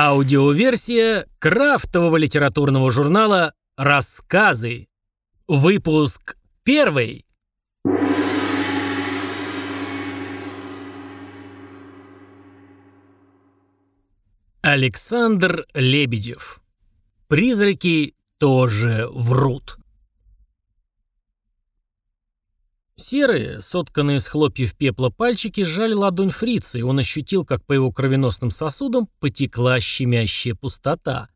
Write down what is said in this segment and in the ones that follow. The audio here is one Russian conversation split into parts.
Аудиоверсия крафтового литературного журнала «Рассказы». Выпуск первый. Александр Лебедев. Призраки тоже врут. Серые, сотканные из хлопьев пепла пальчики, сжали ладонь фрица, и он ощутил, как по его кровеносным сосудам потекла щемящая пустота.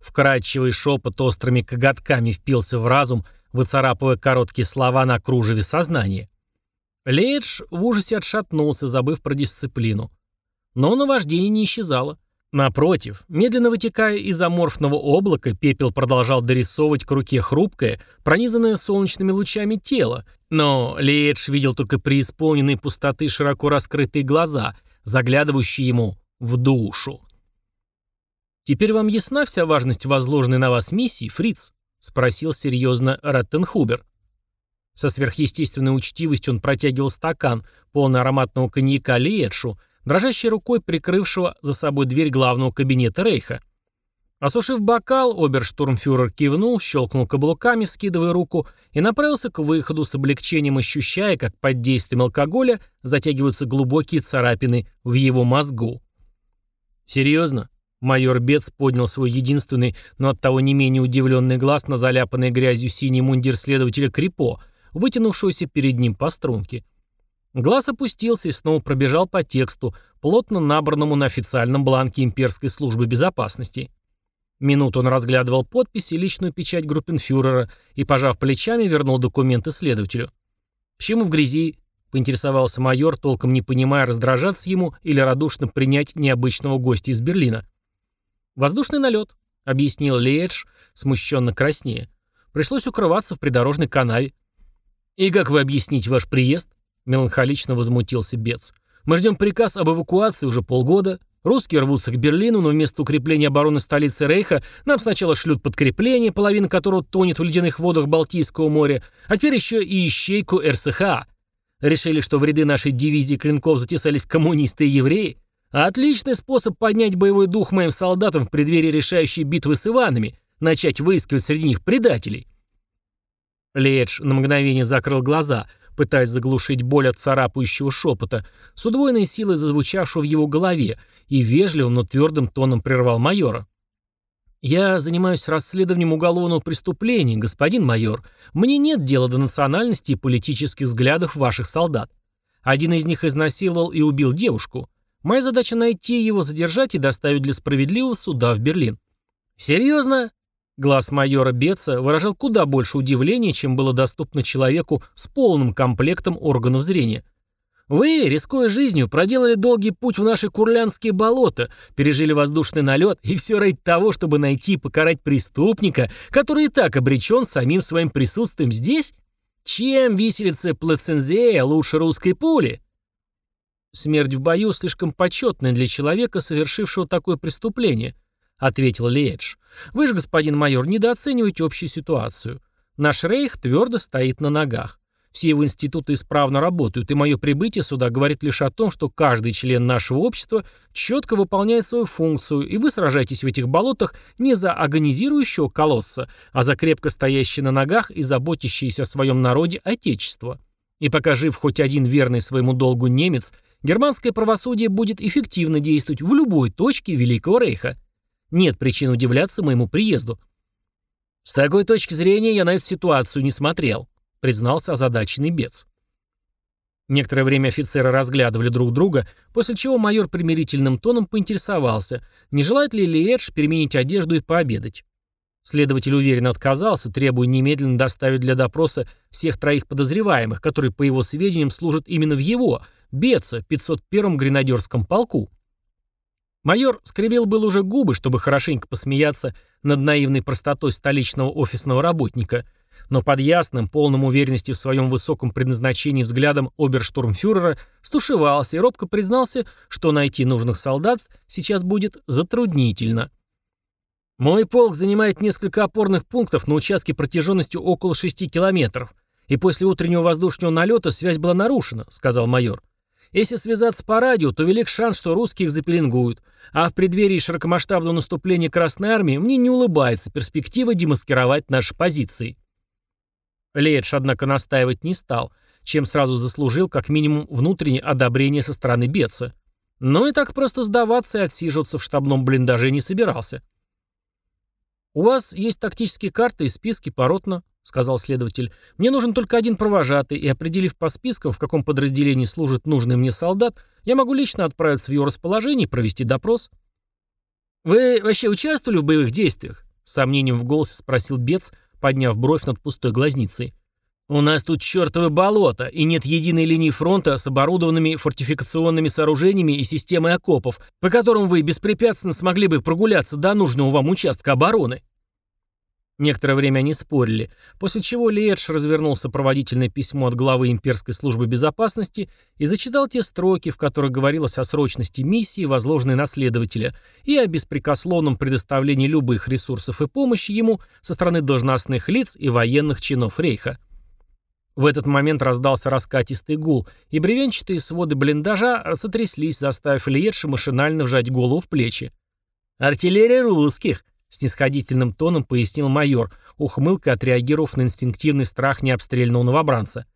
Вкрадчивый шепот острыми коготками впился в разум, выцарапывая короткие слова на кружеве сознания. Лейдж в ужасе отшатнулся, забыв про дисциплину. Но наваждение не исчезало. Напротив, медленно вытекая из аморфного облака, пепел продолжал дорисовывать к руке хрупкое, пронизанное солнечными лучами тело, но Лиэдж видел только преисполненные пустоты широко раскрытые глаза, заглядывающие ему в душу. «Теперь вам ясна вся важность возложенной на вас миссии, Фриц?» — спросил серьезно Раттенхубер. Со сверхъестественной учтивостью он протягивал стакан, полный ароматного коньяка Лиэдшу, дрожащей рукой прикрывшего за собой дверь главного кабинета Рейха. Осушив бокал, оберштурмфюрер кивнул, щелкнул каблуками, вскидывая руку, и направился к выходу с облегчением ощущая, как под действием алкоголя затягиваются глубокие царапины в его мозгу. «Серьезно?» Майор Бец поднял свой единственный, но оттого не менее удивленный глаз на заляпанный грязью синий мундир следователя Крипо, вытянувшегося перед ним по струнке. Глаз опустился и снова пробежал по тексту, плотно набранному на официальном бланке имперской службы безопасности. Минуту он разглядывал подпись и личную печать группенфюрера и, пожав плечами, вернул документы следователю. «Почему в грязи?» — поинтересовался майор, толком не понимая, раздражаться ему или радушно принять необычного гостя из Берлина. «Воздушный налет», — объяснил Лейдж, смущенно краснее. «Пришлось укрываться в придорожной канаве». «И как вы объясните ваш приезд?» Меланхолично возмутился Бец. «Мы ждем приказ об эвакуации уже полгода. Русские рвутся к Берлину, но вместо укрепления обороны столицы Рейха нам сначала шлют подкрепление, половина которого тонет в ледяных водах Балтийского моря, а теперь еще и ищейку РСХ. Решили, что в ряды нашей дивизии клинков затесались коммунисты и евреи? Отличный способ поднять боевой дух моим солдатам в преддверии решающей битвы с Иванами, начать выискивать среди них предателей». Ледж на мгновение закрыл глаза – пытаясь заглушить боль от царапающего шепота, с удвоенной силой зазвучавшего в его голове, и вежливым, но твердым тоном прервал майора. «Я занимаюсь расследованием уголовного преступления, господин майор. Мне нет дела до национальности и политических взглядов ваших солдат. Один из них изнасиловал и убил девушку. Моя задача найти его, задержать и доставить для справедливого суда в Берлин». «Серьезно?» Глаз майора Бетца выражал куда больше удивления, чем было доступно человеку с полным комплектом органов зрения. «Вы, рискуя жизнью, проделали долгий путь в наши курлянские болота, пережили воздушный налет, и все ради того, чтобы найти и покарать преступника, который и так обречен самим своим присутствием здесь? Чем виселица Плацензея лучше русской пули?» «Смерть в бою слишком почетная для человека, совершившего такое преступление», — ответил Ледж. Вы же, господин майор, недооцениваете общую ситуацию. Наш рейх твердо стоит на ногах. Все его институты исправно работают, и мое прибытие сюда говорит лишь о том, что каждый член нашего общества четко выполняет свою функцию, и вы сражаетесь в этих болотах не за агонизирующего колосса, а за крепко стоящее на ногах и заботящееся о своем народе Отечество. И пока жив хоть один верный своему долгу немец, германское правосудие будет эффективно действовать в любой точке Великого Рейха. Нет причин удивляться моему приезду. С такой точки зрения я на эту ситуацию не смотрел, признался озадаченный Бец. Некоторое время офицеры разглядывали друг друга, после чего майор примирительным тоном поинтересовался, не желает ли Лиэдж переменить одежду и пообедать. Следователь уверенно отказался, требуя немедленно доставить для допроса всех троих подозреваемых, которые, по его сведениям, служат именно в его, Беца, 501-м гренадерском полку. Майор скривил был уже губы, чтобы хорошенько посмеяться над наивной простотой столичного офисного работника, но под ясным, полным уверенности в своем высоком предназначении взглядом оберштурмфюрера стушевался и робко признался, что найти нужных солдат сейчас будет затруднительно. «Мой полк занимает несколько опорных пунктов на участке протяженностью около 6 километров, и после утреннего воздушного налета связь была нарушена», — сказал майор. Если связаться по радио, то велик шанс, что русских запеленгуют. А в преддверии широкомасштабного наступления Красной Армии мне не улыбается перспектива демаскировать наши позиции. Лейдж, однако, настаивать не стал, чем сразу заслужил как минимум внутреннее одобрение со стороны Бетса. Но и так просто сдаваться и отсиживаться в штабном блиндаже не собирался. «У вас есть тактические карты и списки поротно», — сказал следователь. «Мне нужен только один провожатый, и, определив по спискам, в каком подразделении служит нужный мне солдат, я могу лично отправиться в его расположение и провести допрос». «Вы вообще участвовали в боевых действиях?» — с сомнением в голосе спросил Бец, подняв бровь над пустой глазницей. «У нас тут чертовы болото, и нет единой линии фронта с оборудованными фортификационными сооружениями и системой окопов, по которым вы беспрепятственно смогли бы прогуляться до нужного вам участка обороны». Некоторое время они спорили, после чего Лиэдж развернул сопроводительное письмо от главы имперской службы безопасности и зачитал те строки, в которых говорилось о срочности миссии, возложенной на следователя, и о беспрекословном предоставлении любых ресурсов и помощи ему со стороны должностных лиц и военных чинов Рейха. В этот момент раздался раскатистый гул, и бревенчатые своды блиндажа сотряслись, заставив Лиедша машинально вжать голову в плечи. «Артиллерия русских!» — снисходительным тоном пояснил майор, ухмылкой отреагировав на инстинктивный страх необстрельного новобранца.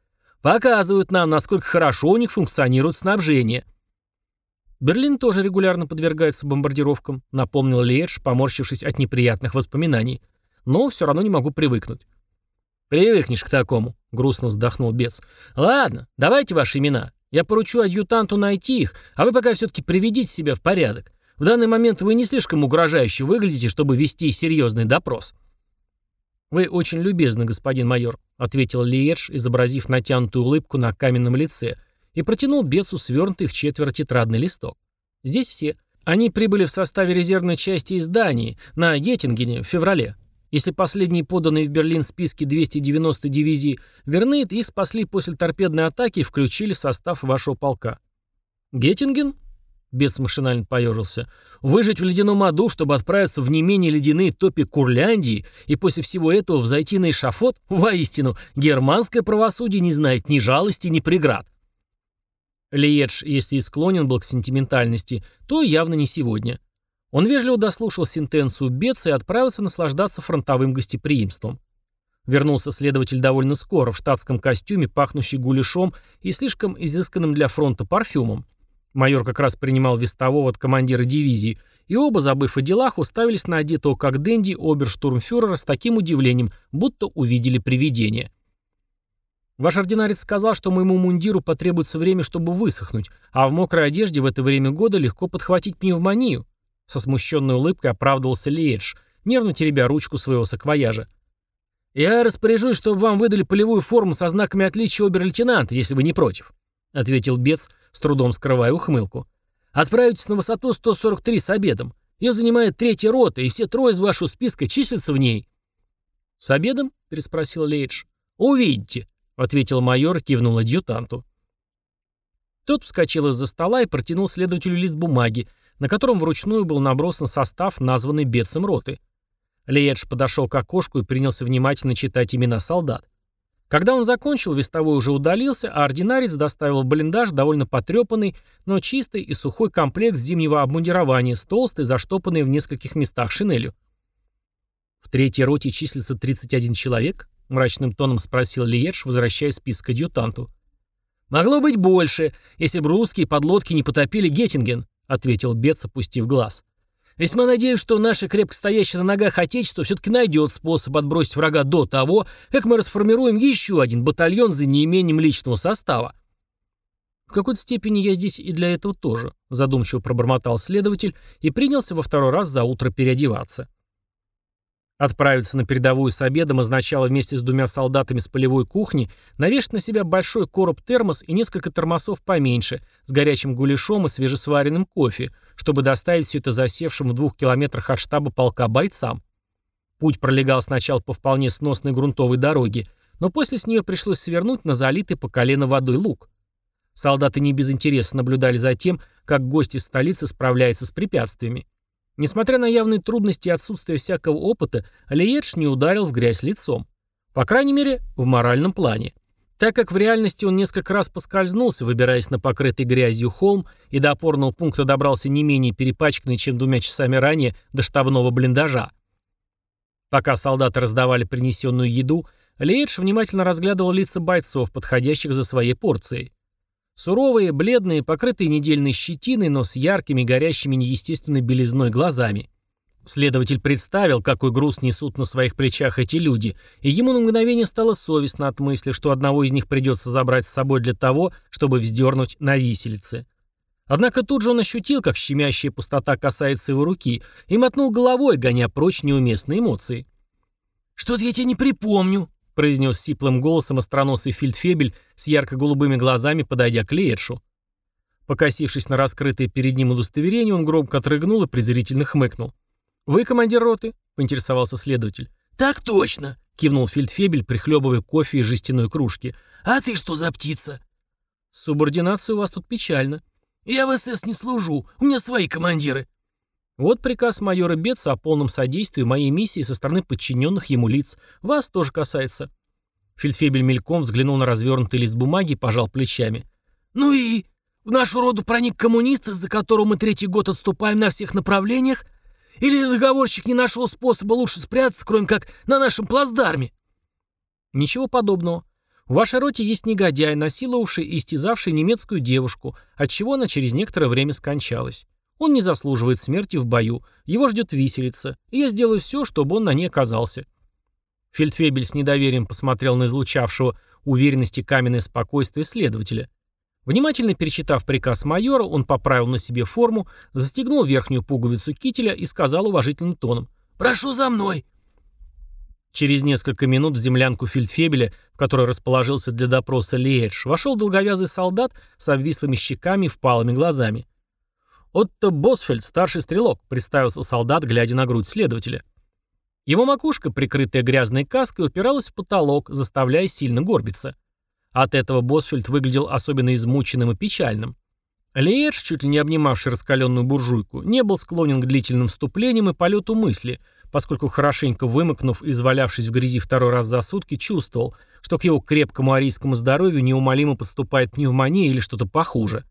«Показывают нам, насколько хорошо у них функционирует снабжение». «Берлин тоже регулярно подвергается бомбардировкам», — напомнил Лиедж, поморщившись от неприятных воспоминаний. «Но все равно не могу привыкнуть». «Привыкнешь к такому», — грустно вздохнул Бец. «Ладно, давайте ваши имена. Я поручу адъютанту найти их, а вы пока все-таки приведите себя в порядок. В данный момент вы не слишком угрожающе выглядите, чтобы вести серьезный допрос». «Вы очень любезны, господин майор», — ответил Лиедж, изобразив натянутую улыбку на каменном лице, и протянул Бецу свернутый в четверо тетрадный листок. «Здесь все. Они прибыли в составе резервной части из Дании, на Геттингене, в феврале. Если последние поданные в Берлин списки 290 дивизий верны, их спасли после торпедной атаки и включили в состав вашего полка. Геттинген? Бец машинально поежился. Выжить в ледяном аду, чтобы отправиться в не менее ледяные топи Курляндии и после всего этого взойти на эшафот? Воистину, германское правосудие не знает ни жалости, ни преград. Лиедж, если и склонен был к сентиментальности, то явно не сегодня. Он вежливо дослушал сентенцию Бетса и отправился наслаждаться фронтовым гостеприимством. Вернулся следователь довольно скоро, в штатском костюме, пахнущий гуляшом и слишком изысканным для фронта парфюмом. Майор как раз принимал вестового от командира дивизии, и оба, забыв о делах, уставились на одетого как Дэнди оберштурмфюрера с таким удивлением, будто увидели привидение. «Ваш ординарец сказал, что моему мундиру потребуется время, чтобы высохнуть, а в мокрой одежде в это время года легко подхватить пневмонию», со смущенной улыбкой оправдывался Лиэдж, нервно теребя ручку своего саквояжа. «Я распоряжусь, чтобы вам выдали полевую форму со знаками отличия обер-лейтенанта, если вы не против», — ответил Бец, с трудом скрывая ухмылку. «Отправитесь на высоту 143 с обедом. Ее занимает третья рота, и все трое из вашего списка числятся в ней». «С обедом?» — переспросил Лейдж. «Увидите», — ответил майор и кивнул адъютанту. Тот вскочил из-за стола и протянул следователю лист бумаги, на котором вручную был набросан состав, названный бедцем роты. Лиедж подошел к окошку и принялся внимательно читать имена солдат. Когда он закончил, вестовой уже удалился, а ординарец доставил в блиндаж довольно потрепанный, но чистый и сухой комплект зимнего обмундирования с толстой, заштопанной в нескольких местах шинелью. «В третьей роте числится 31 человек?» — мрачным тоном спросил Лиедж, возвращая список адъютанту. «Могло быть больше, если бы русские подлодки не потопили Геттинген», — ответил Бец, опустив глаз. «Весьма надеюсь, что наше крепко стоящее на ногах Отечество все-таки найдет способ отбросить врага до того, как мы расформируем еще один батальон за неимением личного состава». «В какой-то степени я здесь и для этого тоже», — задумчиво пробормотал следователь и принялся во второй раз за утро переодеваться. Отправиться на передовую с обедом означало вместе с двумя солдатами с полевой кухни навешать на себя большой короб-термос и несколько термосов поменьше, с горячим гуляшом и свежесваренным кофе, чтобы доставить все это засевшим в двух километрах от штаба полка бойцам. Путь пролегал сначала по вполне сносной грунтовой дороге, но после с нее пришлось свернуть на залитый по колено водой луг. Солдаты не без интереса наблюдали за тем, как гость из столицы справляется с препятствиями. Несмотря на явные трудности и отсутствие всякого опыта, Алиедж не ударил в грязь лицом. По крайней мере, в моральном плане. Так как в реальности он несколько раз поскользнулся, выбираясь на покрытый грязью холм, и до опорного пункта добрался не менее перепачканный, чем двумя часами ранее, до штабного блиндажа. Пока солдаты раздавали принесенную еду, Лейдж внимательно разглядывал лица бойцов, подходящих за своей порцией. Суровые, бледные, покрытые недельной щетиной, но с яркими, горящими неестественной белизной глазами. Следователь представил, какой груз несут на своих плечах эти люди, и ему на мгновение стало совестно от мысли, что одного из них придется забрать с собой для того, чтобы вздернуть на виселице. Однако тут же он ощутил, как щемящая пустота касается его руки, и мотнул головой, гоня прочь неуместные эмоции. «Что-то я тебе не припомню», — произнес сиплым голосом остроносый фельдфебель с ярко-голубыми глазами, подойдя к Леетшу. Покосившись на раскрытое перед ним удостоверение, он громко отрыгнул и презрительно хмыкнул. «Вы командир роты?» — поинтересовался следователь. «Так точно!» — кивнул фельдфебель, прихлебывая кофе из жестяной кружки. «А ты что за птица?» «Субординация у вас тут печально». «Я в СС не служу, у меня свои командиры». «Вот приказ майора Бетса о полном содействии моей миссии со стороны подчиненных ему лиц. Вас тоже касается». Фельдфебель мельком взглянул на развернутый лист бумаги и пожал плечами. «Ну и? В нашу роду проник коммунист, из-за которого мы третий год отступаем на всех направлениях? Или заговорщик не нашел способа лучше спрятаться, кроме как на нашем плацдарме?» «Ничего подобного. В вашей роте есть негодяй, насиловавший и истязавший немецкую девушку, отчего она через некоторое время скончалась. Он не заслуживает смерти в бою, его ждет виселица, и я сделаю все, чтобы он на ней оказался». Фельдфебель с недоверием посмотрел на излучавшего уверенности каменное спокойствие следователя. Внимательно перечитав приказ майора, он поправил на себе форму, застегнул верхнюю пуговицу кителя и сказал уважительным тоном «Прошу за мной!». Через несколько минут в землянку фельдфебеля, в которой расположился для допроса Лиэдж, вошел долговязый солдат с обвислыми щеками и впалыми глазами. «Отто Босфельд, старший стрелок», — представился солдат, глядя на грудь следователя. Его макушка, прикрытая грязной каской, упиралась в потолок, заставляя сильно горбиться. От этого Босфельд выглядел особенно измученным и печальным. Лиэдж, чуть ли не обнимавший раскаленную буржуйку, не был склонен к длительным вступлениям и полету мысли, поскольку хорошенько вымокнув и извалявшись в грязи второй раз за сутки, чувствовал, что к его крепкому арийскому здоровью неумолимо подступает пневмония или что-то похуже.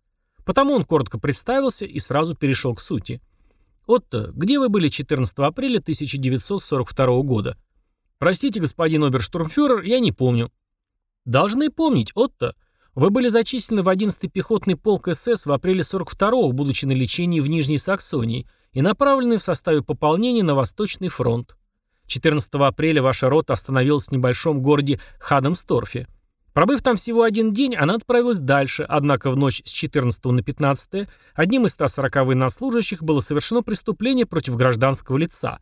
Потому он коротко представился и сразу перешел к сути. «Отто, где вы были 14 апреля 1942 года?» «Простите, господин оберштурмфюрер, я не помню», Должны помнить, Отто, вы были зачислены в 11-й пехотный полк СС в апреле 42-го, будучи на лечении в Нижней Саксонии, и направлены в составе пополнения на Восточный фронт. 14 апреля ваша рота остановилась в небольшом городе Хадамсторфе. Пробыв там всего один день, она отправилась дальше, однако в ночь с 14 на 15 одним из 140 военнослужащих было совершено преступление против гражданского лица.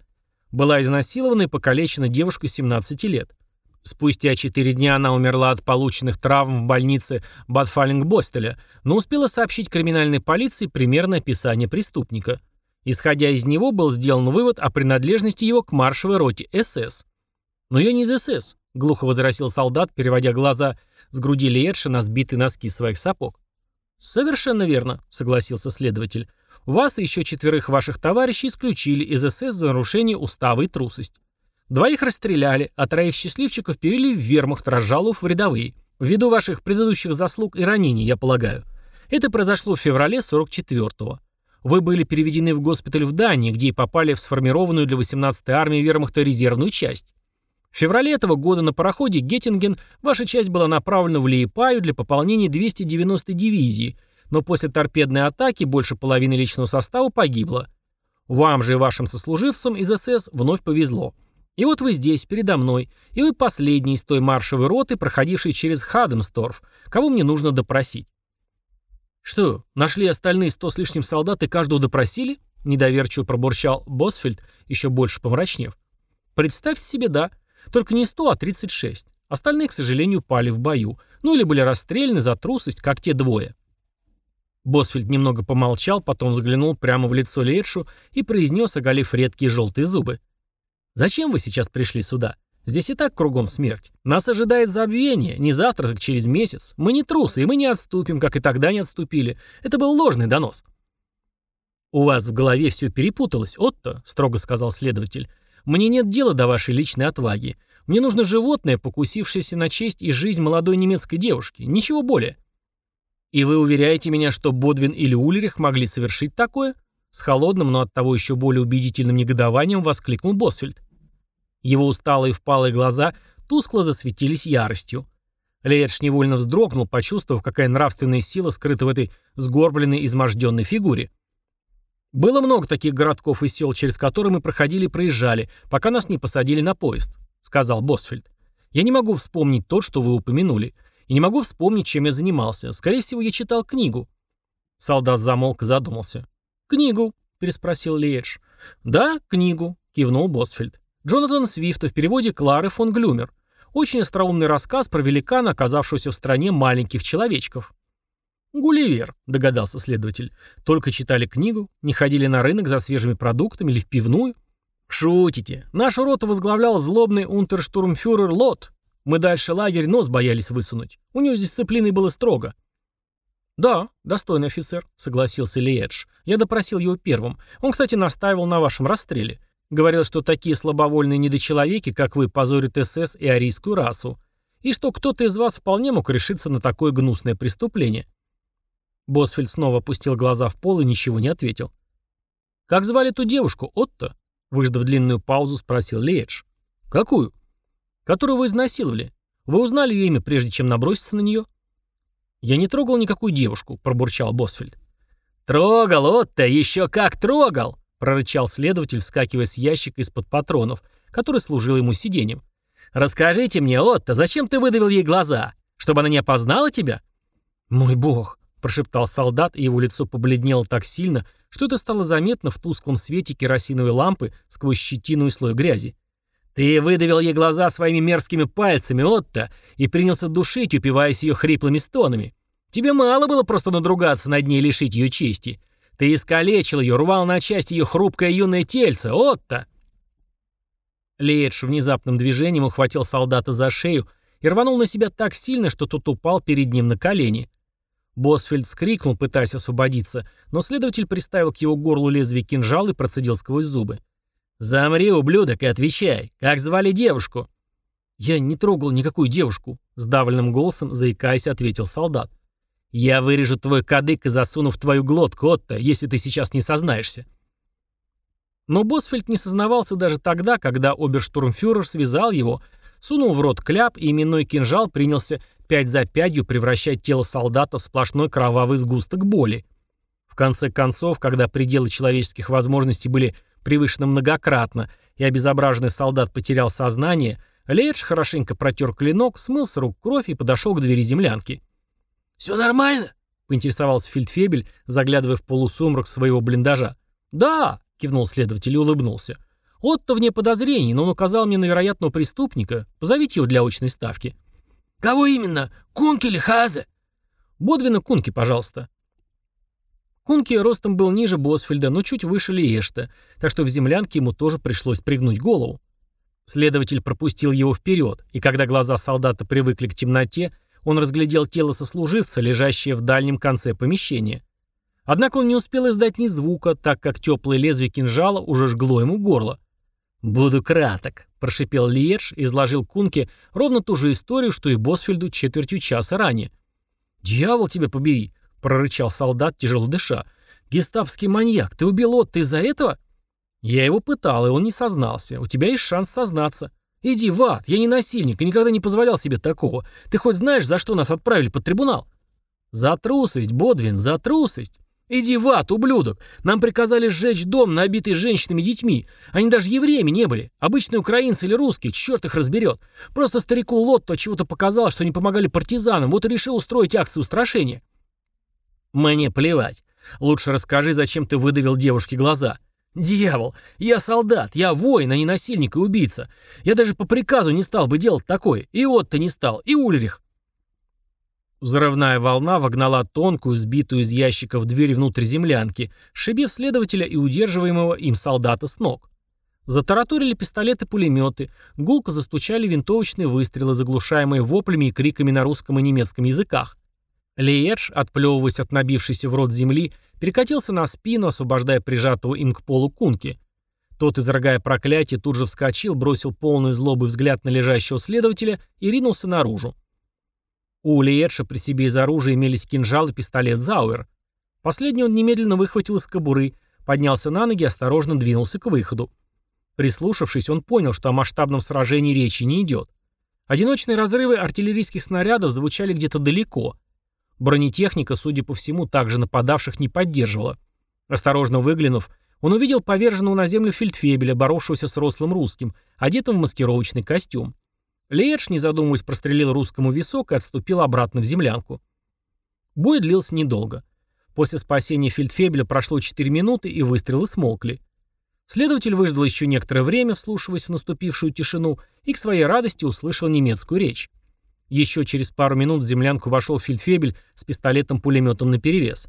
Была изнасилована и покалечена девушка 17 лет. Спустя четыре дня она умерла от полученных травм в больнице Бадфалинг-Бостеля, но успела сообщить криминальной полиции примерное описание преступника. Исходя из него был сделан вывод о принадлежности его к маршевой роте СС. «Но я не из СС», — глухо возразил солдат, переводя глаза с груди Лиетша на сбитые носки своих сапог. «Совершенно верно», — согласился следователь. «Вас и еще четверых ваших товарищей исключили из СС за нарушение устава и трусость. Двоих расстреляли, а троих счастливчиков перели в вермахт, разжалов в рядовые. Ввиду ваших предыдущих заслуг и ранений, я полагаю. Это произошло в феврале 44-го. Вы были переведены в госпиталь в Дании, где и попали в сформированную для 18-й армии вермахта резервную часть. В феврале этого года на пароходе «Геттинген» ваша часть была направлена в Лиепаю для пополнения 290-й дивизии, но после торпедной атаки больше половины личного состава погибло. Вам же и вашим сослуживцам из СС вновь повезло. И вот вы здесь, передо мной, и вы последний из той маршевой роты, проходившей через Хадемсторф, кого мне нужно допросить. Что, нашли остальные сто с лишним солдат и каждого допросили? Недоверчиво пробурчал Босфельд, еще больше помрачнев. Представьте себе, да. Только не сто, а тридцать шесть. Остальные, к сожалению, пали в бою. Ну или были расстреляны за трусость, как те двое. Босфельд немного помолчал, потом взглянул прямо в лицо Лейдшу и произнес, оголив редкие желтые зубы. Зачем вы сейчас пришли сюда? Здесь и так кругом смерть. Нас ожидает забвение. Не завтра, так через месяц. Мы не трусы, и мы не отступим, как и тогда не отступили. Это был ложный донос. «У вас в голове все перепуталось, Отто», — строго сказал следователь. «Мне нет дела до вашей личной отваги. Мне нужно животное, покусившееся на честь и жизнь молодой немецкой девушки. Ничего более. И вы уверяете меня, что Бодвин или Улерих могли совершить такое? С холодным, но оттого еще более убедительным негодованием воскликнул Босфельд. Его усталые впалые глаза тускло засветились яростью. Лейерш невольно вздрогнул, почувствовав, какая нравственная сила скрыта в этой сгорбленной, изможденной фигуре. Было много таких городков и сел, через которые мы проходили и проезжали, пока нас не посадили на поезд, сказал Босфельд. Я не могу вспомнить то, что вы упомянули. И не могу вспомнить, чем я занимался. Скорее всего, я читал книгу. Солдат замолк и задумался. «Книгу?» – переспросил Лейдж. «Да, книгу», – кивнул Босфельд. Джонатан Свифта в переводе Клары фон Глюмер. Очень остроумный рассказ про великана, оказавшегося в стране маленьких человечков. «Гулливер», — догадался следователь. «Только читали книгу, не ходили на рынок за свежими продуктами или в пивную?» «Шутите. Нашу роту возглавлял злобный унтерштурмфюрер Лот. Мы дальше лагерь нос боялись высунуть. У него с дисциплиной было строго». «Да, достойный офицер», — согласился Лиэдж. «Я допросил его первым. Он, кстати, настаивал на вашем расстреле. Говорил, что такие слабовольные недочеловеки, как вы, позорят СС и арийскую расу. И что кто-то из вас вполне мог решиться на такое гнусное преступление». Босфельд снова опустил глаза в пол и ничего не ответил. «Как звали ту девушку, Отто?» Выждав длинную паузу, спросил Лейдж. «Какую?» «Которую вы изнасиловали. Вы узнали ее имя, прежде чем наброситься на нее?» «Я не трогал никакую девушку», — пробурчал Босфельд. «Трогал, Отто, еще как трогал!» — прорычал следователь, вскакивая с ящика из-под патронов, который служил ему сиденьем. «Расскажите мне, Отто, зачем ты выдавил ей глаза? Чтобы она не опознала тебя?» «Мой бог, прошептал солдат, и его лицо побледнело так сильно, что это стало заметно в тусклом свете керосиновой лампы сквозь щетину и слой грязи. «Ты выдавил ей глаза своими мерзкими пальцами, Отто, и принялся душить, упиваясь ее хриплыми стонами. Тебе мало было просто надругаться над ней и лишить ее чести. Ты искалечил ее, рвал на части ее хрупкое юное тельце, Отто!» Лейдж внезапным движением ухватил солдата за шею и рванул на себя так сильно, что тот упал перед ним на колени. Босфельд скрикнул, пытаясь освободиться, но следователь приставил к его горлу лезвие кинжала и процедил сквозь зубы. «Замри, ублюдок, и отвечай. Как звали девушку?» «Я не трогал никакую девушку», — сдавленным голосом, заикаясь, ответил солдат. «Я вырежу твой кадык и засуну в твою глотку, Отто, если ты сейчас не сознаешься». Но Босфельд не сознавался даже тогда, когда оберштурмфюрер связал его, сунул в рот кляп, и именной кинжал принялся пять за пятью превращать тело солдата в сплошной кровавый сгусток боли. В конце концов, когда пределы человеческих возможностей были превышены многократно, и обезображенный солдат потерял сознание, Лейдж хорошенько протер клинок, смыл с рук кровь и подошел к двери землянки. «Все нормально?» — поинтересовался Фельдфебель, заглядывая в полусумрак своего блиндажа. «Да!» — кивнул следователь и улыбнулся. «Отто вне подозрений, но он указал мне на вероятного преступника. Позовите его для очной ставки». «Кого именно? Кунки или Хазе?» «Бодвина Кунки, пожалуйста». Кунки ростом был ниже Босфельда, но чуть выше Лиешта, так что в землянке ему тоже пришлось пригнуть голову. Следователь пропустил его вперед, и когда глаза солдата привыкли к темноте, он разглядел тело сослуживца, лежащее в дальнем конце помещения. Однако он не успел издать ни звука, так как теплое лезвие кинжала уже жгло ему горло. «Буду краток», — прошипел Лиедж и изложил Кунке ровно ту же историю, что и Босфельду четвертью часа ранее. «Дьявол тебя побери», — прорычал солдат, тяжело дыша. «Гестапский маньяк, ты убил Отто из-за этого?» «Я его пытал, и он не сознался. У тебя есть шанс сознаться». «Иди в ад, я не насильник и никогда не позволял себе такого. Ты хоть знаешь, за что нас отправили под трибунал?» «За трусость, Бодвин, за трусость!» «Иди в ад, ублюдок! Нам приказали сжечь дом, набитый женщинами и детьми. Они даже евреями не были. Обычные украинцы или русские, черт их разберет. Просто старику Лотто чего-то показал, что не помогали партизанам, вот и решил устроить акцию устрашения». «Мне плевать. Лучше расскажи, зачем ты выдавил девушке глаза». «Дьявол! Я солдат, я воин, а не насильник и убийца. Я даже по приказу не стал бы делать такое. И Отто не стал, и Ульрих. Взрывная волна вогнала тонкую, сбитую из ящиков дверь внутрь землянки, шибив следователя и удерживаемого им солдата с ног. Затараторили пистолеты-пулеметы, гулко застучали винтовочные выстрелы, заглушаемые воплями и криками на русском и немецком языках. Лиедж, отплевываясь от набившейся в рот земли, перекатился на спину, освобождая прижатого им к полу кунки. Тот, изрыгая проклятие, тут же вскочил, бросил полный злобы взгляд на лежащего следователя и ринулся наружу. У Лиетша при себе из оружия имелись кинжал и пистолет Зауэр. Последний он немедленно выхватил из кобуры, поднялся на ноги и осторожно двинулся к выходу. Прислушавшись, он понял, что о масштабном сражении речи не идет. Одиночные разрывы артиллерийских снарядов звучали где-то далеко. Бронетехника, судя по всему, также нападавших не поддерживала. Осторожно выглянув, он увидел поверженного на землю фельдфебеля, боровшегося с рослым русским, одетым в маскировочный костюм. Леедж, не задумываясь, прострелил русскому висок и отступил обратно в землянку. Бой длился недолго. После спасения фельдфебеля прошло 4 минуты, и выстрелы смолкли. Следователь выждал еще некоторое время, вслушиваясь в наступившую тишину, и к своей радости услышал немецкую речь. Еще через пару минут в землянку вошел фельдфебель с пистолетом-пулеметом наперевес.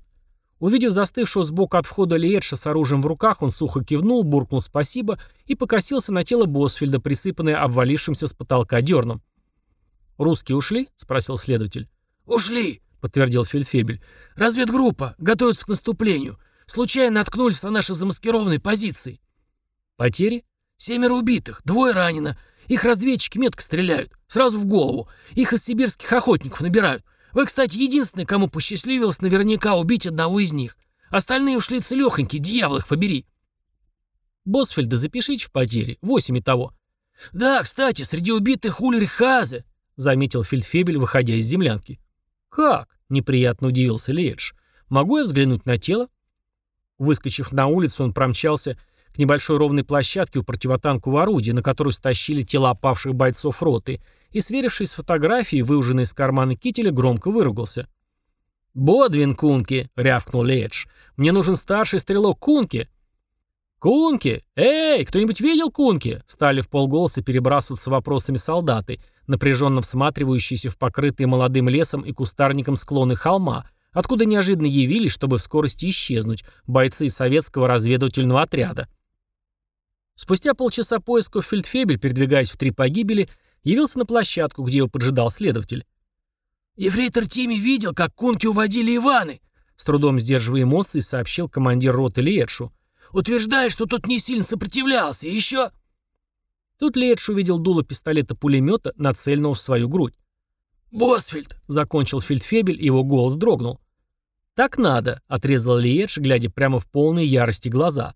Увидев застывшего сбоку от входа Лиетша с оружием в руках, он сухо кивнул, буркнул спасибо и покосился на тело Босфельда, присыпанное обвалившимся с потолка дерном. «Русские ушли?» — спросил следователь. «Ушли!» — подтвердил Фельдфебель. «Разведгруппа. Готовится к наступлению. Случайно наткнулись на наши замаскированные позиции». «Потери?» «Семеро убитых, двое ранено. Их разведчики метко стреляют. Сразу в голову. Их из сибирских охотников набирают. Вы, кстати, единственный, кому посчастливилось наверняка убить одного из них. Остальные ушли целехоньки, дьявол их побери. Босфельда запишите в потере, восемь и того. Да, кстати, среди убитых Ульрих Хазе, заметил Фельдфебель, выходя из землянки. Как? Неприятно удивился Лейдж. Могу я взглянуть на тело? Выскочив на улицу, он промчался к небольшой ровной площадке у противотанкового орудия, на которую стащили тела опавших бойцов роты, и, сверившись с фотографией, выуженной из кармана кителя, громко выругался. «Бодвин Кунки!» — рявкнул Ледж. «Мне нужен старший стрелок Кунки!» «Кунки! Эй, кто-нибудь видел Кунки?» Стали в полголоса перебрасываться вопросами солдаты, напряженно всматривающиеся в покрытые молодым лесом и кустарником склоны холма, откуда неожиданно явились, чтобы вскорости исчезнуть, бойцы советского разведывательного отряда. Спустя полчаса поисков Фельдфебель, передвигаясь в три погибели, явился на площадку, где его поджидал следователь. «Ефрейтор Тими видел, как кунки уводили Иваны!» С трудом сдерживая эмоции, сообщил командир роты Лиедшу. «Утверждает, что тот не сильно сопротивлялся, и еще...» Тут Лиедш увидел дуло пистолета-пулемета, нацеленного в свою грудь. «Босфельд!» — закончил фельдфебель, и его голос дрогнул. «Так надо», — отрезал Лиедж, глядя прямо в полные ярости глаза.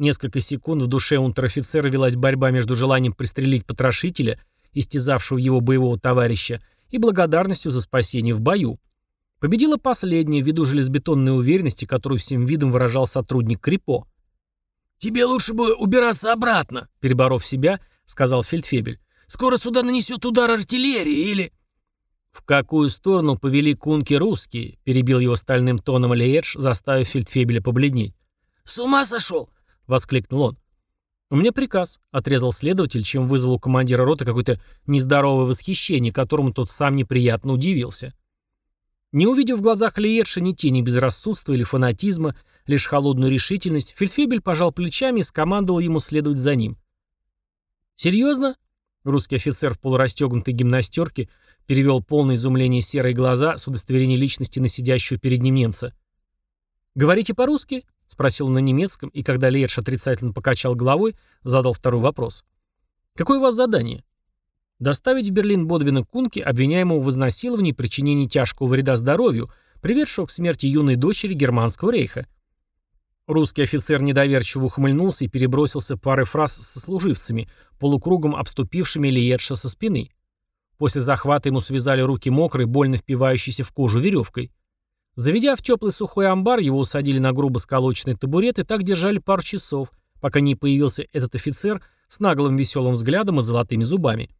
Несколько секунд в душе унтер-офицера велась борьба между желанием пристрелить потрошителя, истязавшего его боевого товарища, и благодарностью за спасение в бою. Победила последняя ввиду железобетонной уверенности, которую всем видом выражал сотрудник Крипо. «Тебе лучше бы убираться обратно», — переборов себя, сказал Фельдфебель. «Скоро сюда нанесет удар артиллерии или...» «В какую сторону повели кунки русские?» — перебил его стальным тоном Леедж, заставив Фельдфебеля побледнеть. «С ума сошел! Воскликнул он. «У меня приказ», — отрезал следователь, чем вызвал у командира роты какое-то нездоровое восхищение, которому тот сам неприятно удивился. Не увидев в глазах Лиетша ни тени безрассудства или фанатизма, лишь холодную решительность, Фельдфебель пожал плечами и скомандовал ему следовать за ним. «Серьезно?» — русский офицер в полурастегнутой гимнастерке перевел полное изумление серые глаза с удостоверения личности на сидящего перед ним немца. «Говорите по-русски?» — спросил на немецком, и когда Лерш отрицательно покачал головой, задал второй вопрос. «Какое у вас задание?» «Доставить в Берлин Бодвина Кунки, обвиняемого в изнасиловании и причинении тяжкого вреда здоровью, приведшего к смерти юной дочери Германского рейха». Русский офицер недоверчиво ухмыльнулся и перебросился парой фраз со служивцами, полукругом обступившими Лиетша со спины. После захвата ему связали руки мокрой, больно впивающейся в кожу веревкой. Заведя в теплый сухой амбар, его усадили на грубо сколоченный табурет и так держали пару часов, пока не появился этот офицер с наглым веселым взглядом и золотыми зубами.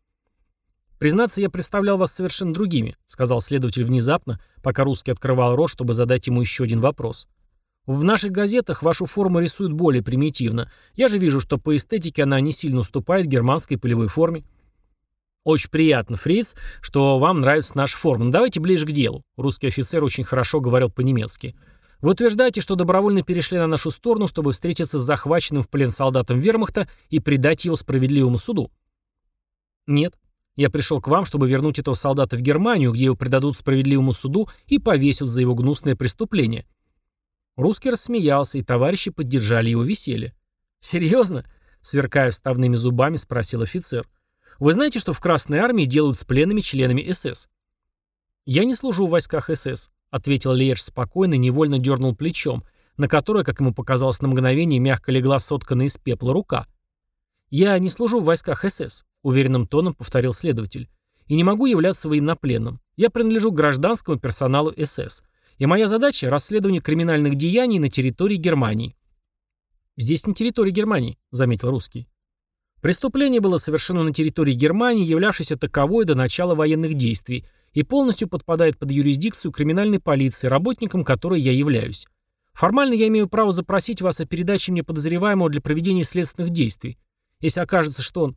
«Признаться, я представлял вас совершенно другими», — сказал следователь внезапно, пока русский открывал рот, чтобы задать ему еще один вопрос. «В наших газетах вашу форму рисуют более примитивно. Я же вижу, что по эстетике она не сильно уступает германской полевой форме». «Очень приятно, Фриц, что вам нравится наша форма. Но давайте ближе к делу». Русский офицер очень хорошо говорил по-немецки. «Вы утверждаете, что добровольно перешли на нашу сторону, чтобы встретиться с захваченным в плен солдатом вермахта и предать его справедливому суду?» «Нет. Я пришел к вам, чтобы вернуть этого солдата в Германию, где его предадут справедливому суду и повесят за его гнусное преступление». Русский рассмеялся, и товарищи поддержали его веселье. «Серьезно?» — сверкая вставными зубами, спросил офицер. «Вы знаете, что в Красной Армии делают с пленными членами СС?» «Я не служу в войсках СС», — ответил Леш спокойно и невольно дернул плечом, на которое, как ему показалось на мгновение, мягко легла сотканная из пепла рука. «Я не служу в войсках СС», — уверенным тоном повторил следователь, «и не могу являться военнопленным. Я принадлежу гражданскому персоналу СС, и моя задача — расследование криминальных деяний на территории Германии». «Здесь не территория Германии», — заметил русский. Преступление было совершено на территории Германии, являвшейся таковой до начала военных действий, и полностью подпадает под юрисдикцию криминальной полиции, работником которой я являюсь. Формально я имею право запросить вас о передаче мне подозреваемого для проведения следственных действий. Если окажется, что он...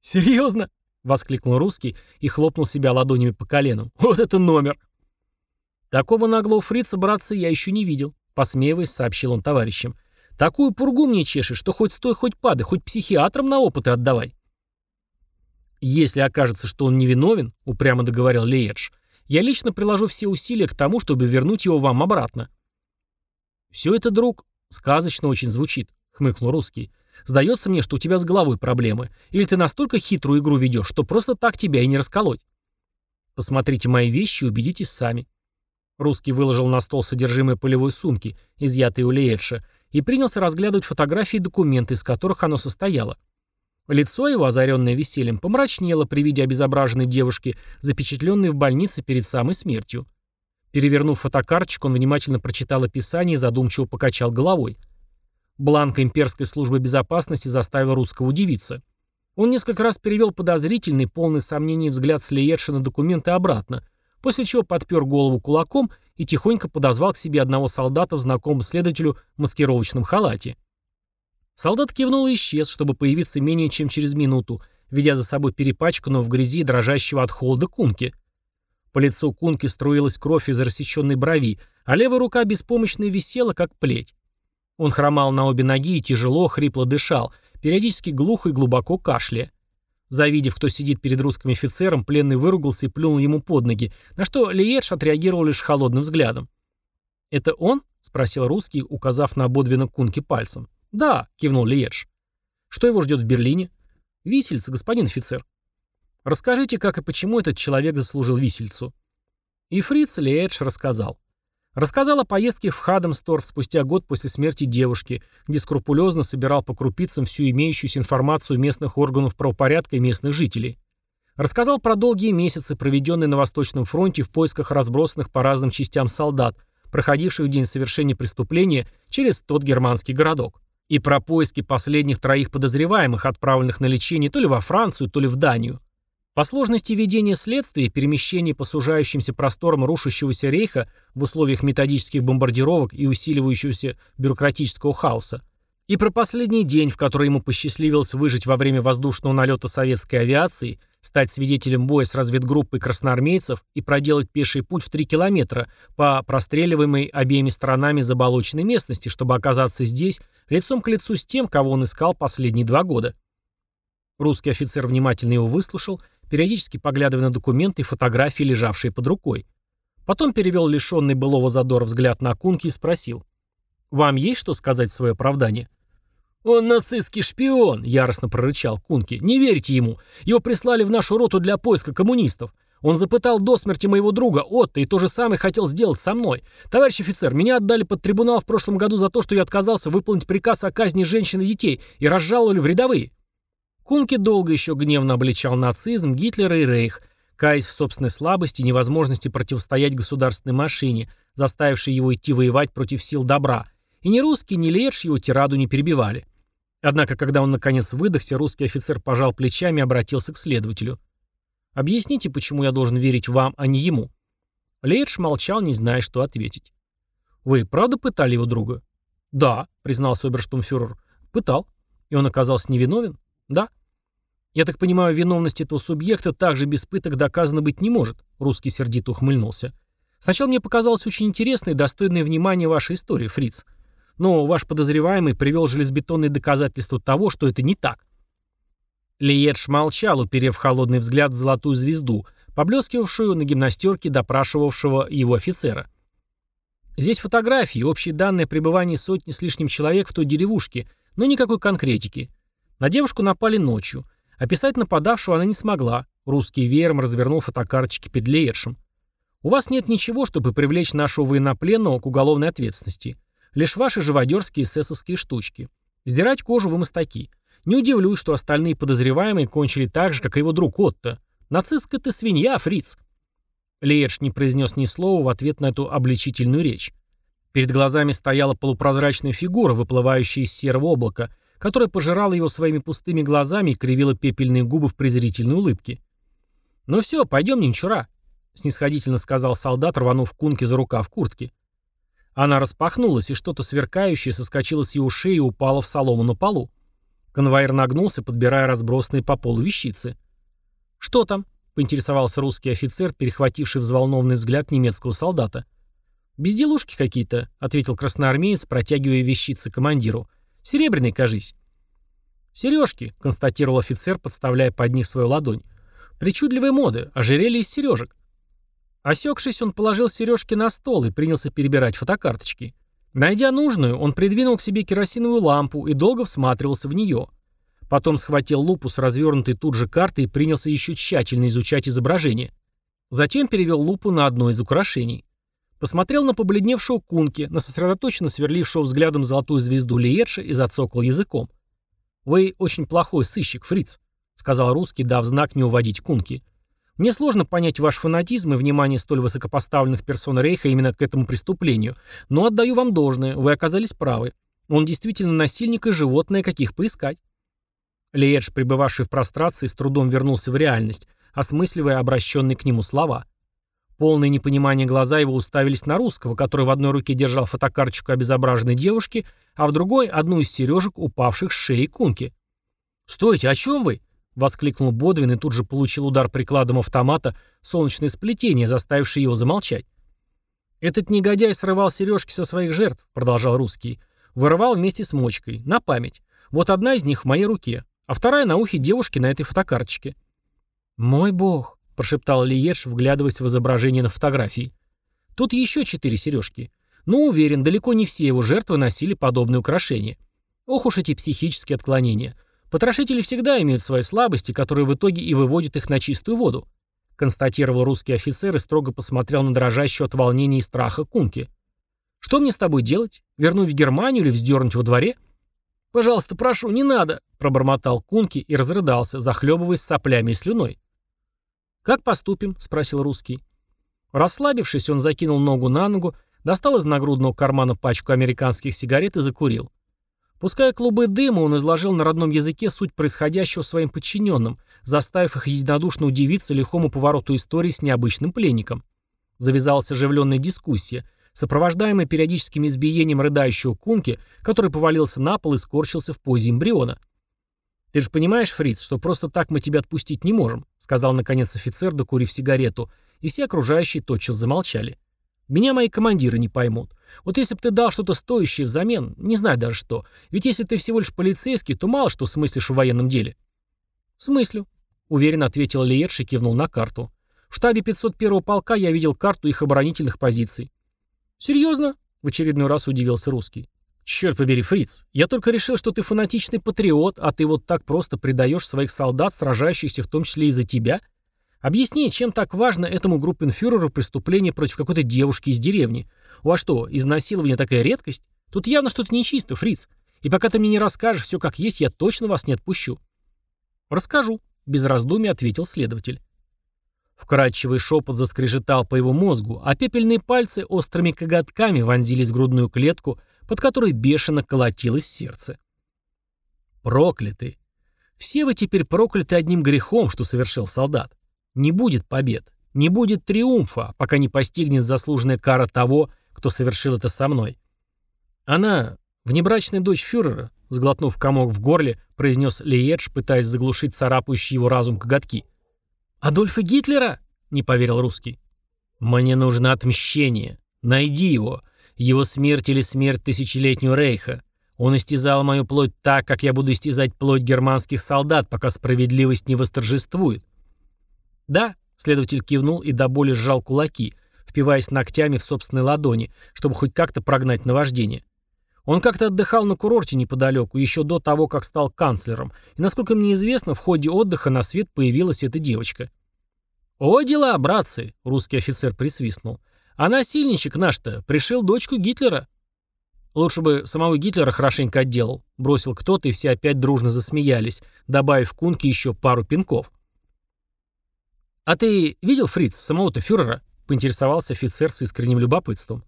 «Серьезно?» — воскликнул русский и хлопнул себя ладонями по колену. «Вот это номер!» «Такого наглого фрица, братца, я еще не видел», — посмеиваясь, сообщил он товарищам. «Такую пургу мне чешешь, что хоть стой, хоть падай, хоть психиатрам на опыты отдавай». «Если окажется, что он невиновен», — упрямо договорил Леедж, «я лично приложу все усилия к тому, чтобы вернуть его вам обратно». «Все это, друг, сказочно очень звучит», — хмыкнул русский. «Сдается мне, что у тебя с головой проблемы. Или ты настолько хитрую игру ведешь, что просто так тебя и не расколоть». «Посмотрите мои вещи и убедитесь сами». Русский выложил на стол содержимое полевой сумки, изъятой у Леедша, и принялся разглядывать фотографии и документы, из которых оно состояло. Лицо его, озаренное весельем, помрачнело при виде обезображенной девушки, запечатленной в больнице перед самой смертью. Перевернув фотокарточку, он внимательно прочитал описание и задумчиво покачал головой. Бланк имперской службы безопасности заставил русского удивиться. Он несколько раз перевел подозрительный, полный сомнений взгляд Слиерши на документы обратно, после чего подпер голову кулаком и тихонько подозвал к себе одного солдата в знакомом следователю маскировочном халате. Солдат кивнул и исчез, чтобы появиться менее чем через минуту, ведя за собой перепачканного в грязи дрожащего от холода кунки. По лицу кунки струилась кровь из рассеченной брови, а левая рука беспомощно висела, как плеть. Он хромал на обе ноги и тяжело, хрипло дышал, периодически глухо и глубоко кашляя. Завидев, кто сидит перед русским офицером, пленный выругался и плюнул ему под ноги, на что Лиерш отреагировал лишь холодным взглядом. «Это он?» — спросил русский, указав на Бодвина Кунки пальцем. «Да», — кивнул Лиедж. «Что его ждет в Берлине?» «Висельца, господин офицер». «Расскажите, как и почему этот человек заслужил висельцу». И фриц Лиедж рассказал. Рассказал о поездке в Хадамсторф спустя год после смерти девушки, где скрупулезно собирал по крупицам всю имеющуюся информацию местных органов правопорядка и местных жителей. Рассказал про долгие месяцы, проведенные на Восточном фронте в поисках разбросанных по разным частям солдат, проходивших в день совершения преступления через тот германский городок и про поиски последних троих подозреваемых, отправленных на лечение то ли во Францию, то ли в Данию. По сложности ведения следствия и по сужающимся просторам рушащегося рейха в условиях методических бомбардировок и усиливающегося бюрократического хаоса. И про последний день, в который ему посчастливилось выжить во время воздушного налета советской авиации – стать свидетелем боя с разведгруппой красноармейцев и проделать пеший путь в 3 километра по простреливаемой обеими сторонами заболоченной местности, чтобы оказаться здесь, лицом к лицу с тем, кого он искал последние два года. Русский офицер внимательно его выслушал, периодически поглядывая на документы и фотографии, лежавшие под рукой. Потом перевел лишенный былого задора взгляд на Кунки и спросил. «Вам есть что сказать в свое оправдание?» «Он нацистский шпион!» — яростно прорычал Кунки. «Не верьте ему! Его прислали в нашу роту для поиска коммунистов. Он запытал до смерти моего друга Отто и то же самое хотел сделать со мной. Товарищ офицер, меня отдали под трибунал в прошлом году за то, что я отказался выполнить приказ о казни женщин и детей и разжаловали в рядовые». Кунки долго еще гневно обличал нацизм, Гитлера и Рейх, каясь в собственной слабости и невозможности противостоять государственной машине, заставившей его идти воевать против сил добра. И ни русский, ни Лерш его тираду не перебивали. Однако, когда он наконец выдохся, русский офицер пожал плечами и обратился к следователю. «Объясните, почему я должен верить вам, а не ему?» Лейдж молчал, не зная, что ответить. «Вы правда пытали его друга?» «Да», — признался оберштумфюрер. «Пытал. И он оказался невиновен?» «Да». «Я так понимаю, виновность этого субъекта также без пыток доказана быть не может», — русский сердито ухмыльнулся. «Сначала мне показалось очень интересной и достойной внимания ваша история, фриц. Но ваш подозреваемый привел железобетонные доказательства того, что это не так. Лиедж молчал, уперев холодный взгляд в золотую звезду, поблескивавшую на гимнастерке допрашивавшего его офицера. Здесь фотографии, общие данные о пребывании сотни с лишним человек в той деревушке, но никакой конкретики. На девушку напали ночью. Описать нападавшего она не смогла. Русский веером развернул фотокарточки перед Леершем. У вас нет ничего, чтобы привлечь нашего военнопленного к уголовной ответственности. Лишь ваши живодерские эсэсовские штучки. Сдирать кожу вы мастаки. Не удивлюсь, что остальные подозреваемые кончили так же, как и его друг Отто. Нацистская ты свинья, фриц. Леерш не произнес ни слова в ответ на эту обличительную речь. Перед глазами стояла полупрозрачная фигура, выплывающая из серого облака, которая пожирала его своими пустыми глазами и кривила пепельные губы в презрительной улыбке. «Ну все, пойдем, немчура», — снисходительно сказал солдат, рванув кунки за рукав куртки. Она распахнулась, и что-то сверкающее соскочило с его шеи и упало в солому на полу. Конвоир нагнулся, подбирая разбросанные по полу вещицы. «Что там?» — поинтересовался русский офицер, перехвативший взволнованный взгляд немецкого солдата. «Безделушки какие-то», — ответил красноармеец, протягивая вещицы командиру. «Серебряный, кажись». «Сережки», — констатировал офицер, подставляя под них свою ладонь. «Причудливые моды, ожерелье из сережек». Осекшись, он положил сережки на стол и принялся перебирать фотокарточки. Найдя нужную, он придвинул к себе керосиновую лампу и долго всматривался в нее. Потом схватил лупу с развернутой тут же картой и принялся еще тщательно изучать изображение. Затем перевел лупу на одно из украшений. Посмотрел на побледневшего Кунки, на сосредоточенно сверлившего взглядом золотую звезду Лиетша и зацокал языком. «Вы очень плохой сыщик, фриц», — сказал русский, дав знак не уводить Кунки. «Мне сложно понять ваш фанатизм и внимание столь высокопоставленных персон Рейха именно к этому преступлению, но отдаю вам должное, вы оказались правы. Он действительно насильник и животное, каких поискать». Лиедж, пребывавший в прострации, с трудом вернулся в реальность, осмысливая обращенные к нему слова — Полное непонимание глаза его уставились на русского, который в одной руке держал фотокарточку обезображенной девушки, а в другой — одну из сережек, упавших с шеи кунки. «Стойте, о чем вы?» — воскликнул Бодвин и тут же получил удар прикладом автомата солнечное сплетение, заставившее его замолчать. «Этот негодяй срывал сережки со своих жертв», — продолжал русский. «Вырывал вместе с мочкой, на память. Вот одна из них в моей руке, а вторая на ухе девушки на этой фотокарточке». «Мой бог», прошептал Лиеш, вглядываясь в изображение на фотографии. Тут еще четыре сережки. Но уверен, далеко не все его жертвы носили подобные украшения. Ох уж эти психические отклонения. Потрошители всегда имеют свои слабости, которые в итоге и выводят их на чистую воду. Констатировал русский офицер и строго посмотрел на дрожащую от волнения и страха Кунки. «Что мне с тобой делать? Вернуть в Германию или вздернуть во дворе?» «Пожалуйста, прошу, не надо!» – пробормотал Кунки и разрыдался, захлебываясь соплями и слюной. «Как поступим?» — спросил русский. Расслабившись, он закинул ногу на ногу, достал из нагрудного кармана пачку американских сигарет и закурил. Пуская клубы дыма, он изложил на родном языке суть происходящего своим подчиненным, заставив их единодушно удивиться лихому повороту истории с необычным пленником. Завязалась оживленная дискуссия, сопровождаемая периодическим избиением рыдающего кунки, который повалился на пол и скорчился в позе эмбриона. «Ты же понимаешь, Фриц, что просто так мы тебя отпустить не можем», сказал наконец офицер, докурив сигарету, и все окружающие тотчас замолчали. «Меня мои командиры не поймут. Вот если бы ты дал что-то стоящее взамен, не знаю даже что, ведь если ты всего лишь полицейский, то мало что смыслишь в военном деле». «Смыслю», — уверенно ответил Лиетш и кивнул на карту. «В штабе 501-го полка я видел карту их оборонительных позиций». «Серьезно?» — в очередной раз удивился русский. «Черт побери, фриц, я только решил, что ты фанатичный патриот, а ты вот так просто предаешь своих солдат, сражающихся в том числе и за тебя? Объясни, чем так важно этому группенфюреру преступление против какой-то девушки из деревни? У вас что, изнасилование такая редкость? Тут явно что-то нечисто, фриц. И пока ты мне не расскажешь все как есть, я точно вас не отпущу». «Расскажу», — без раздумий ответил следователь. Вкрадчивый шепот заскрежетал по его мозгу, а пепельные пальцы острыми коготками вонзились в грудную клетку, под которой бешено колотилось сердце. Прокляты. Все вы теперь прокляты одним грехом, что совершил солдат. Не будет побед, не будет триумфа, пока не постигнет заслуженная кара того, кто совершил это со мной. Она, внебрачная дочь фюрера, сглотнув комок в горле, произнес Лиедж, пытаясь заглушить царапающий его разум коготки. «Адольфа Гитлера?» — не поверил русский. «Мне нужно отмщение. Найди его. Его смерть или смерть тысячелетнего рейха. Он истязал мою плоть так, как я буду истязать плоть германских солдат, пока справедливость не восторжествует. Да, следователь кивнул и до боли сжал кулаки, впиваясь ногтями в собственной ладони, чтобы хоть как-то прогнать наваждение. Он как-то отдыхал на курорте неподалеку, еще до того, как стал канцлером, и, насколько мне известно, в ходе отдыха на свет появилась эта девочка. «О, дела, братцы!» — русский офицер присвистнул. «А насильничек наш-то пришил дочку Гитлера». «Лучше бы самого Гитлера хорошенько отделал», — бросил кто-то, и все опять дружно засмеялись, добавив Кунке еще пару пинков. «А ты видел, Фриц, самого-то фюрера?» — поинтересовался офицер с искренним любопытством.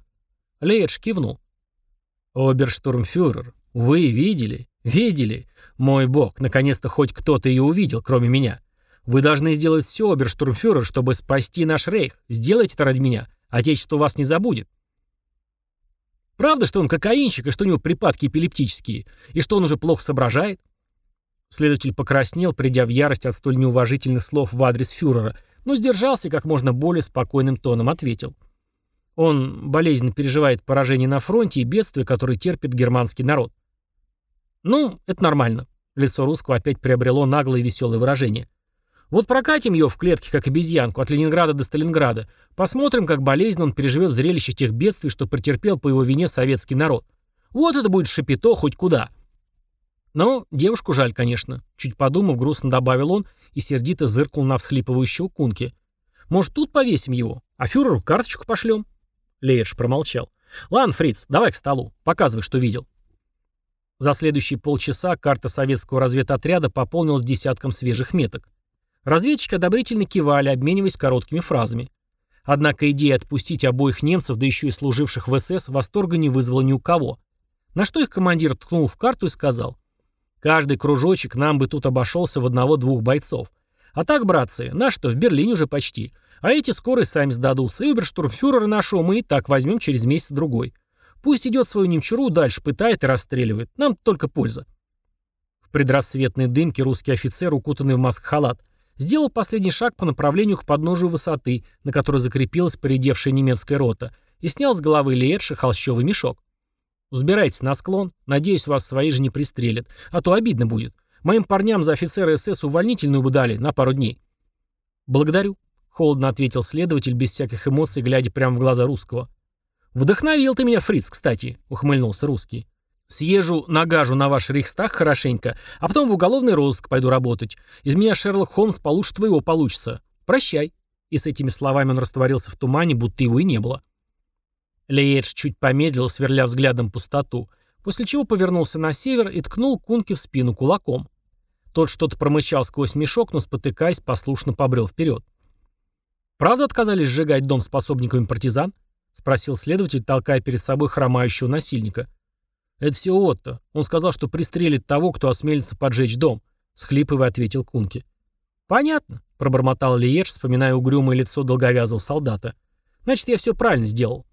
Лейдж кивнул. «Оберштурмфюрер, вы видели? Видели? Мой бог, наконец-то хоть кто-то ее увидел, кроме меня. Вы должны сделать все, оберштурмфюрер, чтобы спасти наш рейх. Сделайте это ради меня. Отечество вас не забудет». «Правда, что он кокаинщик, и что у него припадки эпилептические, и что он уже плохо соображает?» Следователь покраснел, придя в ярость от столь неуважительных слов в адрес фюрера, но сдержался и как можно более спокойным тоном ответил. Он болезненно переживает поражение на фронте и бедствия, которые терпит германский народ. Ну, это нормально. Лицо русского опять приобрело наглое и веселое выражение. Вот прокатим ее в клетке, как обезьянку, от Ленинграда до Сталинграда. Посмотрим, как болезненно он переживет зрелище тех бедствий, что претерпел по его вине советский народ. Вот это будет шапито хоть куда. Но девушку жаль, конечно. Чуть подумав, грустно добавил он и сердито зыркнул на всхлипывающего кунки. Может, тут повесим его, а фюреру карточку пошлем? Лейерш промолчал. «Ладно, Фриц, давай к столу. Показывай, что видел». За следующие полчаса карта советского разведотряда пополнилась десятком свежих меток. Разведчики одобрительно кивали, обмениваясь короткими фразами. Однако идея отпустить обоих немцев, да еще и служивших в СС, восторга не вызвала ни у кого. На что их командир ткнул в карту и сказал, «Каждый кружочек нам бы тут обошелся в одного-двух бойцов. А так, братцы, наш-то в Берлине уже почти. А эти скоро и сами сдадутся. И оберштурмфюрера нашего мы и так возьмем через месяц-другой. Пусть идет свою немчуру дальше, пытает и расстреливает. Нам только польза. В предрассветной дымке русский офицер, укутанный в маск-халат, сделал последний шаг по направлению к подножию высоты, на которой закрепилась поредевшая немецкая рота, и снял с головы Лиетши холщовый мешок. «Взбирайтесь на склон. Надеюсь, вас свои же не пристрелят. А то обидно будет. Моим парням за офицера СС увольнительную бы дали на пару дней». «Благодарю», Холодно ответил следователь, без всяких эмоций, глядя прямо в глаза русского. «Вдохновил ты меня, фриц, кстати», — ухмыльнулся русский. «Съезжу, нагажу на ваш рейхстаг хорошенько, а потом в уголовный розыск пойду работать. Из меня Шерлок Холмс получше твоего получится. Прощай». И с этими словами он растворился в тумане, будто его и не было. Леедж чуть помедлил, сверля взглядом пустоту, после чего повернулся на север и ткнул Кунке в спину кулаком. Тот что-то промычал сквозь мешок, но, спотыкаясь, послушно побрел вперед. «Правда отказались сжигать дом с пособниками партизан?» — спросил следователь, толкая перед собой хромающего насильника. «Это все Отто. Он сказал, что пристрелит того, кто осмелится поджечь дом», — схлипывая ответил Кунке. «Понятно», — пробормотал Лиеш, вспоминая угрюмое лицо долговязого солдата. «Значит, я все правильно сделал».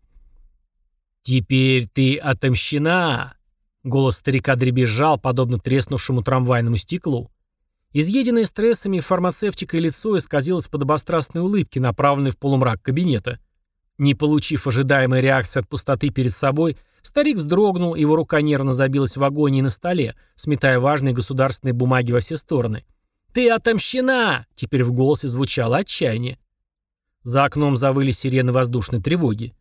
«Теперь ты отомщена!» Голос старика дребезжал, подобно треснувшему трамвайному стеклу. Изъеденное стрессами фармацевтикой лицо исказилось под обострастной улыбки, направленной в полумрак кабинета. Не получив ожидаемой реакции от пустоты перед собой, старик вздрогнул, его рука нервно забилась в агонии на столе, сметая важные государственные бумаги во все стороны. «Ты отомщена!» — теперь в голосе звучало отчаяние. За окном завыли сирены воздушной тревоги.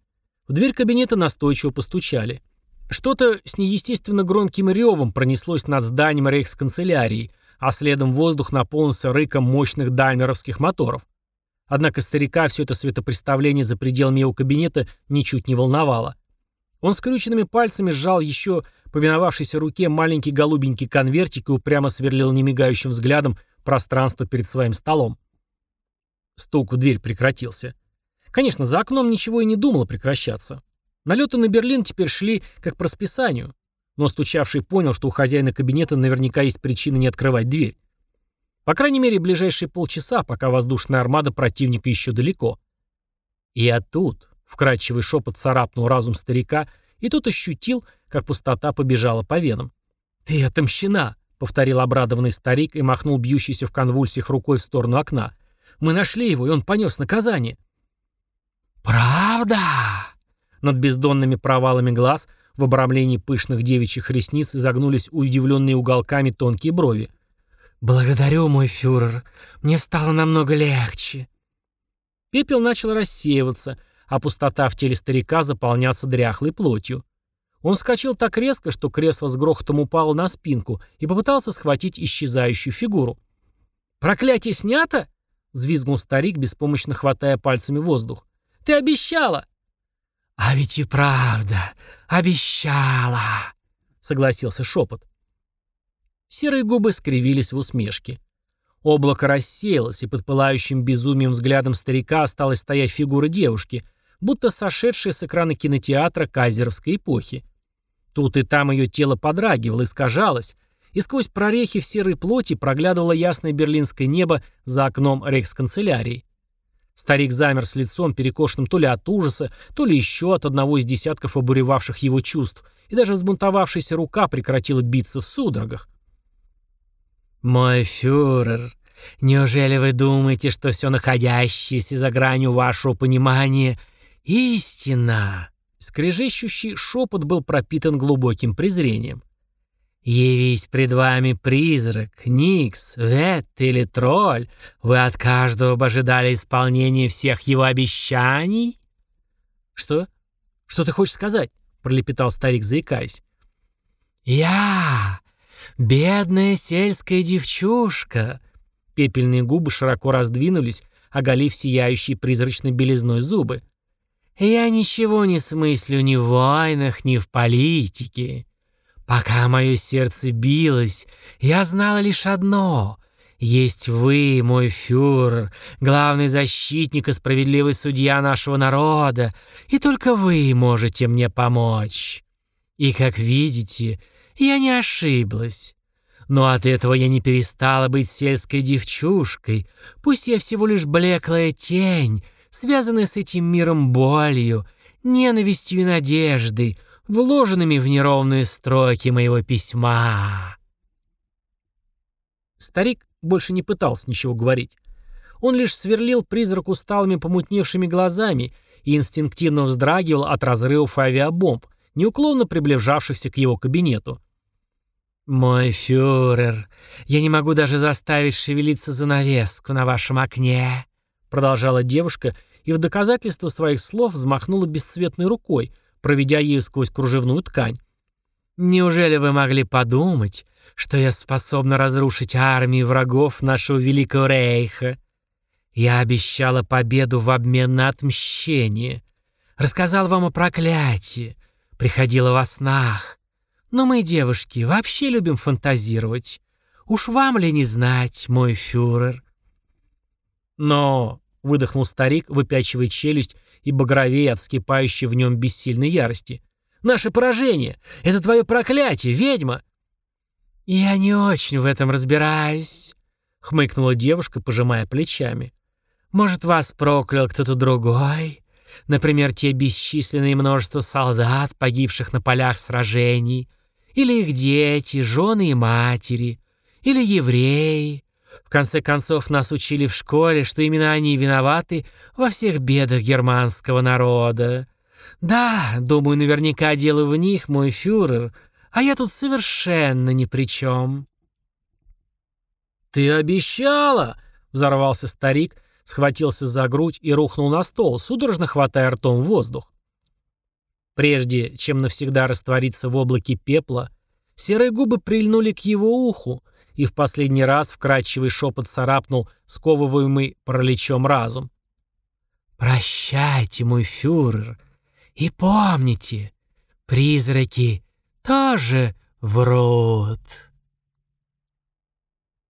В дверь кабинета настойчиво постучали. Что-то с неестественно громким ревом пронеслось над зданием рейхсканцелярии — а следом воздух наполнился рыком мощных даймеровских моторов. Однако старика все это светопреставление за пределами его кабинета ничуть не волновало. Он скрюченными пальцами сжал еще повиновавшейся руке маленький голубенький конвертик и упрямо сверлил немигающим взглядом пространство перед своим столом. Стук в дверь прекратился. Конечно, за окном ничего и не думало прекращаться. Налеты на Берлин теперь шли как по расписанию. Но стучавший понял, что у хозяина кабинета наверняка есть причина не открывать дверь. По крайней мере, ближайшие полчаса, пока воздушная армада противника еще далеко. И оттуда вкрадчивый шепот царапнул разум старика, и тот ощутил, как пустота побежала по венам. «Ты отомщена!» — повторил обрадованный старик и махнул бьющийся в конвульсиях рукой в сторону окна. «Мы нашли его, и он понес наказание». «Правда?» Над бездонными провалами глаз — в обрамлении пышных девичьих ресниц загнулись удивленные уголками тонкие брови. «Благодарю, мой фюрер. Мне стало намного легче». Пепел начал рассеиваться, а пустота в теле старика заполняться дряхлой плотью. Он вскочил так резко, что кресло с грохотом упало на спинку и попытался схватить исчезающую фигуру. «Проклятие снято?» — взвизгнул старик, беспомощно хватая пальцами воздух. «Ты обещала!» «А ведь и правда, обещала!» — согласился шепот. Серые губы скривились в усмешке. Облако рассеялось, и под пылающим безумием взглядом старика осталась стоять фигура девушки, будто сошедшая с экрана кинотеатра кайзеровской эпохи. Тут и там ее тело подрагивало, искажалось, и сквозь прорехи в серой плоти проглядывало ясное берлинское небо за окном рейхсканцелярии. Старик замер с лицом, перекошенным то ли от ужаса, то ли еще от одного из десятков обуревавших его чувств, и даже взбунтовавшаяся рука прекратила биться в судорогах. «Мой фюрер, неужели вы думаете, что все находящееся за гранью вашего понимания — истина?» Скрежещущий шепот был пропитан глубоким презрением. «Явись пред вами призрак, Никс, Вет или Тролль, вы от каждого бы ожидали исполнения всех его обещаний?» «Что? Что ты хочешь сказать?» — пролепетал старик, заикаясь. «Я, бедная сельская девчушка!» Пепельные губы широко раздвинулись, оголив сияющие призрачной белизной зубы. Я ничего не смыслю ни в войнах, ни в политике. Пока мое сердце билось, я знала лишь одно — есть вы, мой фюрер, главный защитник и справедливый судья нашего народа, и только вы можете мне помочь. И, как видите, я не ошиблась. Но от этого я не перестала быть сельской девчушкой, пусть я всего лишь блеклая тень, связанные с этим миром болью, ненавистью и надеждой, вложенными в неровные строки моего письма. Старик больше не пытался ничего говорить. Он лишь сверлил призрак усталыми помутневшими глазами и инстинктивно вздрагивал от разрывов авиабомб, неуклонно приближавшихся к его кабинету. «Мой фюрер, я не могу даже заставить шевелиться занавеску на вашем окне», продолжала девушка и в доказательство своих слов взмахнула бесцветной рукой, проведя ею сквозь кружевную ткань. «Неужели вы могли подумать, что я способна разрушить армии врагов нашего Великого Рейха? Я обещала победу в обмен на отмщение, рассказал вам о проклятии, приходила во снах. Но мы, девушки, вообще любим фантазировать. Уж вам ли не знать, мой фюрер?» «Но выдохнул старик, выпячивая челюсть и багровее от вскипающей в нем бессильной ярости. «Наше поражение! Это твое проклятие, ведьма!» «Я не очень в этом разбираюсь», — хмыкнула девушка, пожимая плечами. «Может, вас проклял кто-то другой? Например, те бесчисленные множество солдат, погибших на полях сражений, или их дети, жены и матери, или евреи, в конце концов, нас учили в школе, что именно они виноваты во всех бедах германского народа. Да, думаю, наверняка дело в них, мой фюрер, а я тут совершенно ни при чем. «Ты обещала!» — взорвался старик, схватился за грудь и рухнул на стол, судорожно хватая ртом воздух. Прежде чем навсегда раствориться в облаке пепла, серые губы прильнули к его уху, и в последний раз вкрадчивый шепот царапнул сковываемый параличом разум. «Прощайте, мой фюрер, и помните, призраки тоже врут».